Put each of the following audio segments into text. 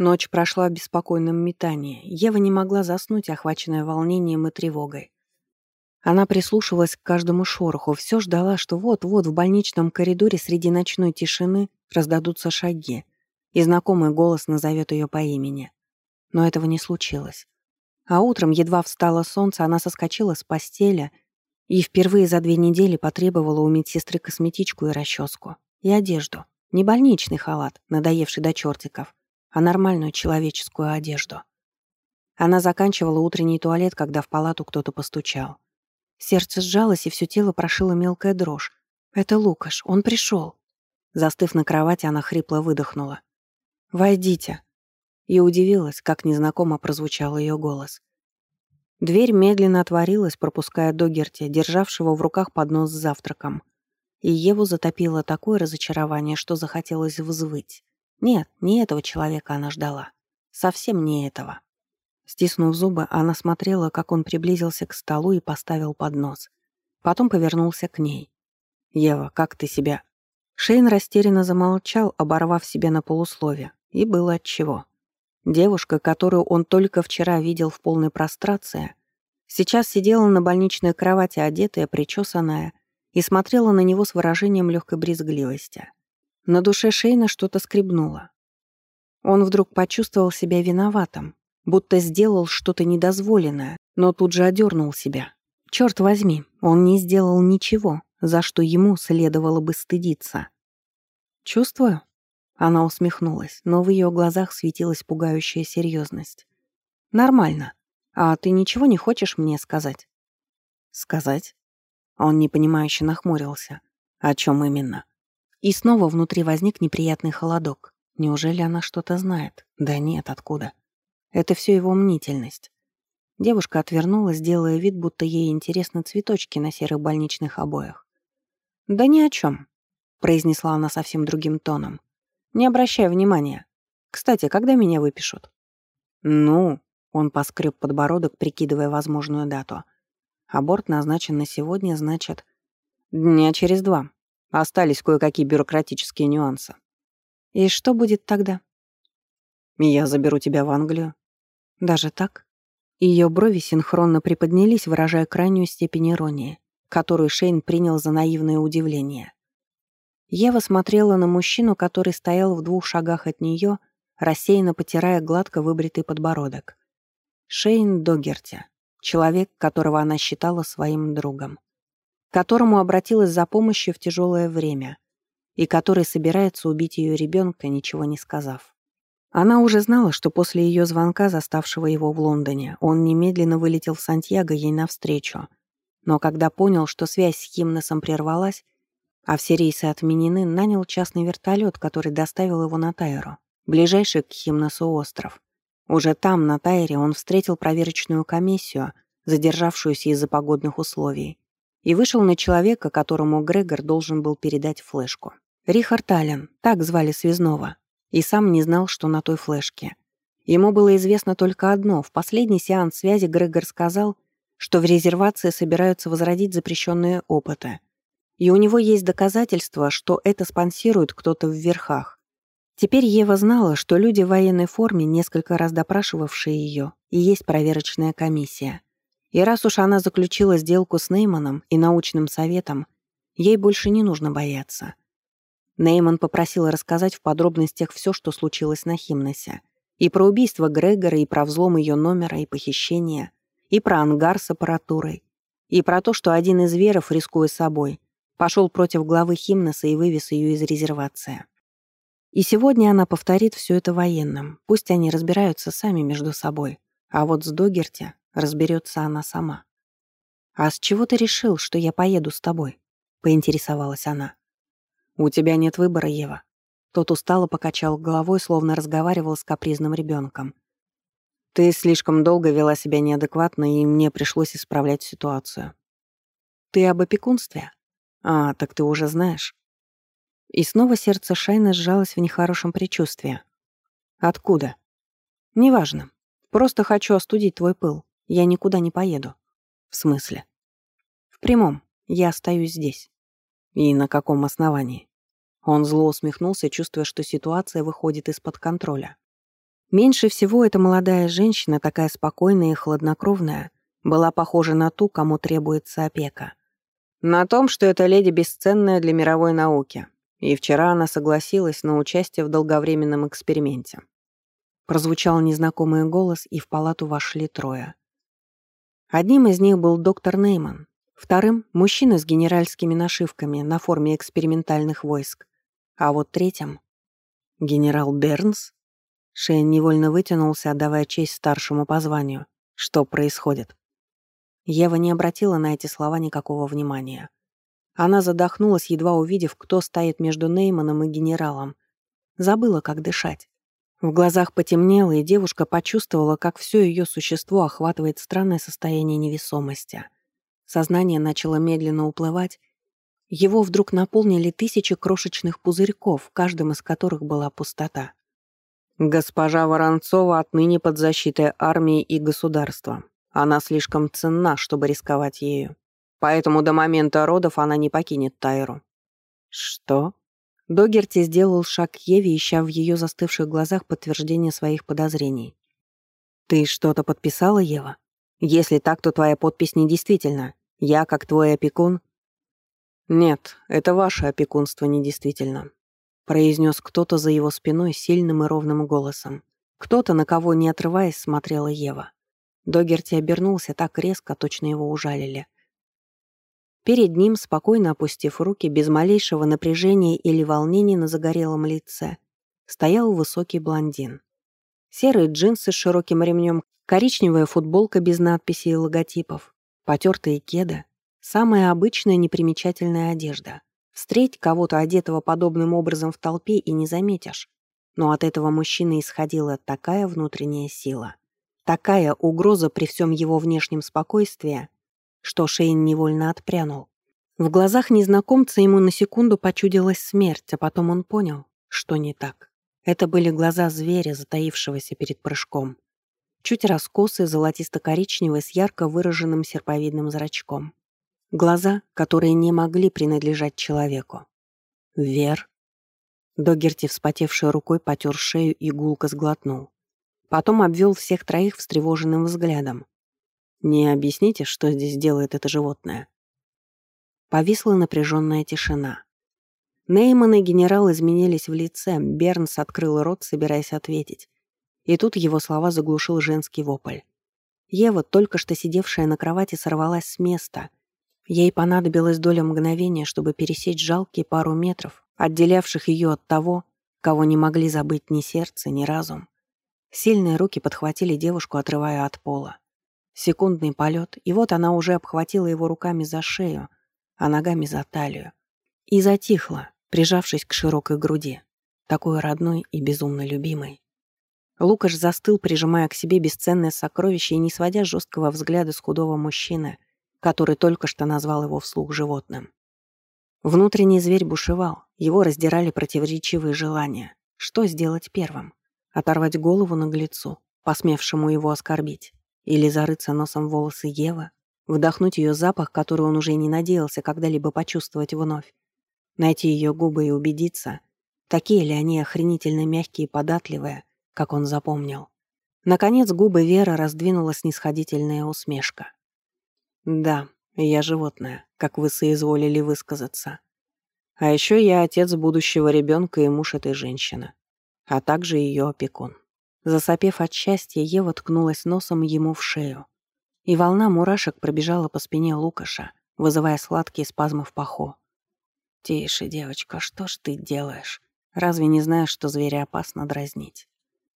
Ночь прошла в беспокойном метании. Ева не могла заснуть, охваченная волнением и тревогой. Она прислушивалась к каждому шороху, все ждала, что вот-вот в больничном коридоре среди ночной тишины раздадутся шаги, и знакомый голос назовет ее по имени. Но этого не случилось. А утром, едва встало солнце, она соскочила с постели и впервые за две недели потребовала у медсестры косметичку и расческу. И одежду. Не больничный халат, надоевший до чертиков, а нормальную человеческую одежду. Она заканчивала утренний туалет, когда в палату кто-то постучал. Сердце сжалось, и все тело прошило мелкая дрожь. «Это Лукаш, он пришел. Застыв на кровати, она хрипло выдохнула. «Войдите». И удивилась, как незнакомо прозвучал ее голос. Дверь медленно отворилась, пропуская Догерти, державшего в руках поднос с завтраком. И Еву затопило такое разочарование, что захотелось взвыть. Нет, не этого человека она ждала. Совсем не этого. Стиснув зубы, она смотрела, как он приблизился к столу и поставил поднос. Потом повернулся к ней. «Ева, как ты себя...» Шейн растерянно замолчал, оборвав себя на полуслове. И было отчего. Девушка, которую он только вчера видел в полной прострации, сейчас сидела на больничной кровати, одетая, причесанная, и смотрела на него с выражением легкой брезгливости. На душе Шейна что-то скребнуло. Он вдруг почувствовал себя виноватым, будто сделал что-то недозволенное, но тут же одернул себя. Черт возьми, он не сделал ничего, за что ему следовало бы стыдиться. «Чувствую?» Она усмехнулась, но в ее глазах светилась пугающая серьезность. «Нормально. А ты ничего не хочешь мне сказать?» «Сказать?» Он непонимающе нахмурился. «О чем именно?» И снова внутри возник неприятный холодок. Неужели она что-то знает? Да нет, откуда? Это все его мнительность. Девушка отвернулась, делая вид, будто ей интересны цветочки на серых больничных обоях. «Да ни о чем», — произнесла она совсем другим тоном. «Не обращай внимания. Кстати, когда меня выпишут?» «Ну», — он поскреб подбородок, прикидывая возможную дату. «Аборт назначен на сегодня, значит, дня через два. Остались кое-какие бюрократические нюансы. И что будет тогда? Я заберу тебя в Англию. Даже так? Ее брови синхронно приподнялись, выражая крайнюю степень иронии, которую Шейн принял за наивное удивление. Ева смотрела на мужчину, который стоял в двух шагах от нее, рассеянно потирая гладко выбритый подбородок. Шейн Догерти, человек, которого она считала своим другом которому обратилась за помощью в тяжелое время и который собирается убить ее ребенка, ничего не сказав. Она уже знала, что после ее звонка, заставшего его в Лондоне, он немедленно вылетел в Сантьяго ей навстречу. Но когда понял, что связь с Химносом прервалась, а все рейсы отменены, нанял частный вертолет, который доставил его на Тайру, ближайший к Химносу остров. Уже там, на Тайре, он встретил проверочную комиссию, задержавшуюся из-за погодных условий, и вышел на человека, которому Грегор должен был передать флешку. Рихард Аллен, так звали связного, и сам не знал, что на той флешке. Ему было известно только одно. В последний сеанс связи Грегор сказал, что в резервации собираются возродить запрещенные опыты. И у него есть доказательства, что это спонсирует кто-то в верхах. Теперь Ева знала, что люди в военной форме, несколько раз допрашивавшие ее, и есть проверочная комиссия. И раз уж она заключила сделку с Нейманом и научным советом, ей больше не нужно бояться. Нейман попросил рассказать в подробностях все, что случилось на Химносе. И про убийство Грегора, и про взлом ее номера, и похищение, и про ангар с аппаратурой, и про то, что один из веров, рискуя собой, пошел против главы Химноса и вывез ее из резервации. И сегодня она повторит все это военным, пусть они разбираются сами между собой. А вот с Догерти Разберется она сама. «А с чего ты решил, что я поеду с тобой?» — поинтересовалась она. «У тебя нет выбора, Ева». Тот устало покачал головой, словно разговаривал с капризным ребенком. «Ты слишком долго вела себя неадекватно, и мне пришлось исправлять ситуацию». «Ты об опекунстве?» «А, так ты уже знаешь». И снова сердце Шайна сжалось в нехорошем предчувствии. «Откуда?» «Неважно. Просто хочу остудить твой пыл. Я никуда не поеду. В смысле? В прямом. Я остаюсь здесь. И на каком основании? Он зло усмехнулся, чувствуя, что ситуация выходит из-под контроля. Меньше всего эта молодая женщина, такая спокойная и хладнокровная, была похожа на ту, кому требуется опека. На том, что эта леди бесценная для мировой науки, и вчера она согласилась на участие в долговременном эксперименте. Прозвучал незнакомый голос, и в палату вошли трое. Одним из них был доктор Нейман, вторым — мужчина с генеральскими нашивками на форме экспериментальных войск, а вот третьим — генерал Бернс. Шейн невольно вытянулся, отдавая честь старшему по званию. Что происходит? Ева не обратила на эти слова никакого внимания. Она задохнулась, едва увидев, кто стоит между Нейманом и генералом. Забыла, как дышать. В глазах потемнело, и девушка почувствовала, как все ее существо охватывает странное состояние невесомости. Сознание начало медленно уплывать. Его вдруг наполнили тысячи крошечных пузырьков, в каждом из которых была пустота. «Госпожа Воронцова отныне под защитой армии и государства. Она слишком ценна, чтобы рисковать ею. Поэтому до момента родов она не покинет Тайру». «Что?» Догерти сделал шаг к Еве, ища в ее застывших глазах подтверждение своих подозрений. «Ты что-то подписала, Ева? Если так, то твоя подпись недействительна. Я, как твой опекун...» «Нет, это ваше опекунство недействительно», — произнес кто-то за его спиной сильным и ровным голосом. Кто-то, на кого не отрываясь, смотрела Ева. Догерти обернулся так резко, точно его ужалили. Перед ним, спокойно опустив руки, без малейшего напряжения или волнения на загорелом лице, стоял высокий блондин. Серые джинсы с широким ремнем, коричневая футболка без надписей и логотипов, потертые кеды, самая обычная непримечательная одежда. Встреть кого-то одетого подобным образом в толпе и не заметишь. Но от этого мужчины исходила такая внутренняя сила, такая угроза при всем его внешнем спокойствии, что Шейн невольно отпрянул. В глазах незнакомца ему на секунду почудилась смерть, а потом он понял, что не так. Это были глаза зверя, затаившегося перед прыжком. Чуть раскосые, золотисто-коричневые, с ярко выраженным серповидным зрачком. Глаза, которые не могли принадлежать человеку. «Вер?» Догерти, вспотевшей рукой, потер шею и гулко сглотнул. Потом обвел всех троих встревоженным взглядом. Не объясните, что здесь делает это животное?» Повисла напряженная тишина. Нейман и генерал изменились в лице, Бернс открыл рот, собираясь ответить. И тут его слова заглушил женский вопль. Ева, только что сидевшая на кровати, сорвалась с места. Ей понадобилось доля мгновения, чтобы пересечь жалкие пару метров, отделявших ее от того, кого не могли забыть ни сердце, ни разум. Сильные руки подхватили девушку, отрывая от пола. Секундный полет, и вот она уже обхватила его руками за шею, а ногами за талию. И затихла, прижавшись к широкой груди, такой родной и безумно любимой. Лукаш застыл, прижимая к себе бесценное сокровище и не сводя жесткого взгляда с худого мужчины, который только что назвал его вслух животным. Внутренний зверь бушевал, его раздирали противоречивые желания. Что сделать первым? Оторвать голову наглецу, посмевшему его оскорбить? Или зарыться носом в волосы Евы, вдохнуть ее запах, который он уже не надеялся когда-либо почувствовать вновь, найти ее губы и убедиться, такие ли они охренительно мягкие и податливые, как он запомнил. Наконец губы Веры раздвинула снисходительная усмешка. «Да, я животное, как вы соизволили высказаться. А еще я отец будущего ребенка и муж этой женщины, а также ее опекун». Засопев от счастья, Ева ткнулась носом ему в шею. И волна мурашек пробежала по спине Лукаша, вызывая сладкие спазмы в паху. «Тише, девочка, что ж ты делаешь? Разве не знаешь, что зверя опасно дразнить?»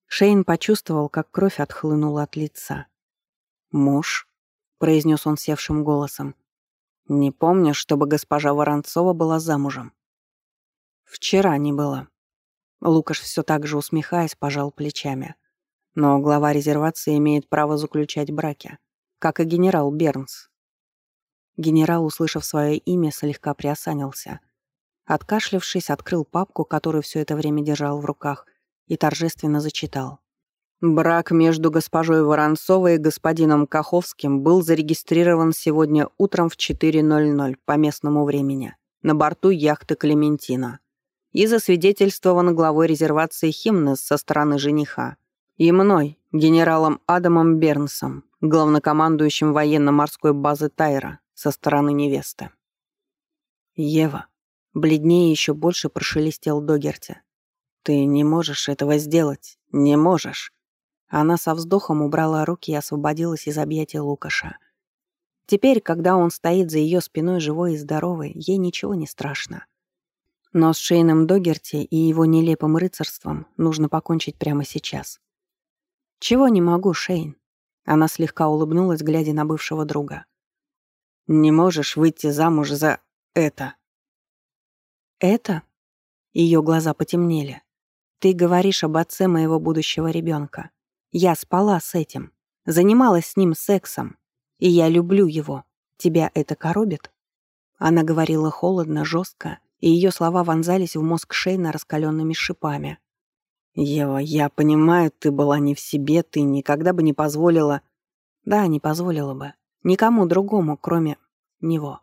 Шейн почувствовал, как кровь отхлынула от лица. «Муж?» — произнес он севшим голосом. «Не помню, чтобы госпожа Воронцова была замужем». «Вчера не было», Лукаш все так же усмехаясь пожал плечами. Но глава резервации имеет право заключать браки, как и генерал Бернс. Генерал, услышав свое имя, слегка приосанился. Откашлявшись, открыл папку, которую все это время держал в руках, и торжественно зачитал. Брак между госпожой Воронцовой и господином Каховским был зарегистрирован сегодня утром в 4.00 по местному времени на борту яхты «Клементина» и засвидетельствован главой резервации Химнес со стороны жениха. И мной, генералом Адамом Бернсом, главнокомандующим военно-морской базы Тайра со стороны невесты. Ева. Бледнее еще больше прошелестел Догерти. «Ты не можешь этого сделать. Не можешь». Она со вздохом убрала руки и освободилась из объятия Лукаша. Теперь, когда он стоит за ее спиной живой и здоровый, ей ничего не страшно. Но с Шейном Догерти и его нелепым рыцарством нужно покончить прямо сейчас. «Чего не могу, Шейн?» Она слегка улыбнулась, глядя на бывшего друга. «Не можешь выйти замуж за это». «Это?» Ее глаза потемнели. «Ты говоришь об отце моего будущего ребенка. Я спала с этим, занималась с ним сексом, и я люблю его. Тебя это коробит?» Она говорила холодно, жестко, и ее слова вонзались в мозг Шейна раскаленными шипами. «Ева, я понимаю, ты была не в себе, ты никогда бы не позволила...» «Да, не позволила бы. Никому другому, кроме него.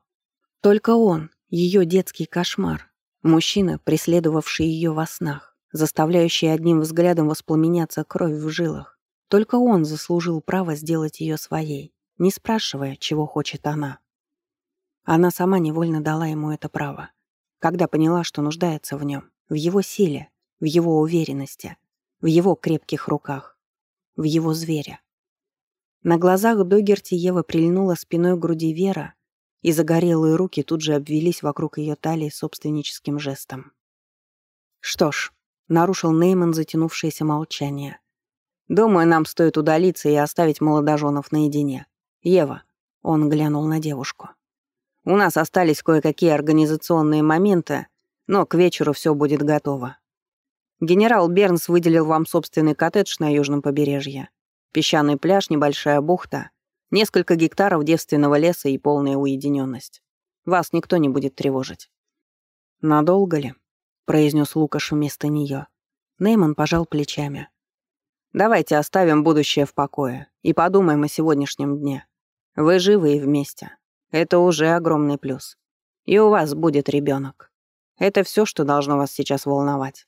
Только он, ее детский кошмар. Мужчина, преследовавший ее во снах, заставляющий одним взглядом воспламеняться кровь в жилах. Только он заслужил право сделать ее своей, не спрашивая, чего хочет она. Она сама невольно дала ему это право, когда поняла, что нуждается в нем, в его силе, в его уверенности, в его крепких руках, в его зверя. На глазах Догерти Ева прильнула спиной к груди Вера, и загорелые руки тут же обвелись вокруг ее талии собственническим жестом. «Что ж», — нарушил Нейман затянувшееся молчание. «Думаю, нам стоит удалиться и оставить молодоженов наедине. Ева», — он глянул на девушку. «У нас остались кое-какие организационные моменты, но к вечеру все будет готово. Генерал Бернс выделил вам собственный коттедж на южном побережье. Песчаный пляж, небольшая бухта, несколько гектаров девственного леса и полная уединенность. Вас никто не будет тревожить. «Надолго ли?» — произнес Лукаш вместо нее. Нейман пожал плечами. «Давайте оставим будущее в покое и подумаем о сегодняшнем дне. Вы живы и вместе. Это уже огромный плюс. И у вас будет ребенок. Это все, что должно вас сейчас волновать.